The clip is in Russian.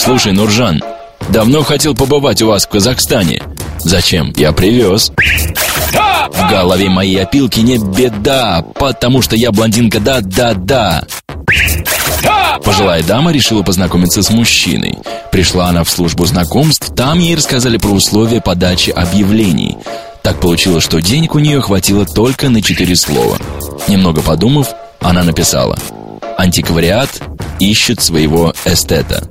Слушай, Нуржан, давно хотел побывать у вас в Казахстане. Зачем? Я привез. В голове моей опилки не беда, потому что я блондинка да-да-да. Пожилая дама решила познакомиться с мужчиной. Пришла она в службу знакомств, там ей рассказали про условия подачи объявлений. Так получилось, что денег у нее хватило только на четыре слова. Немного подумав, она написала «Антиквариат ищет своего эстета».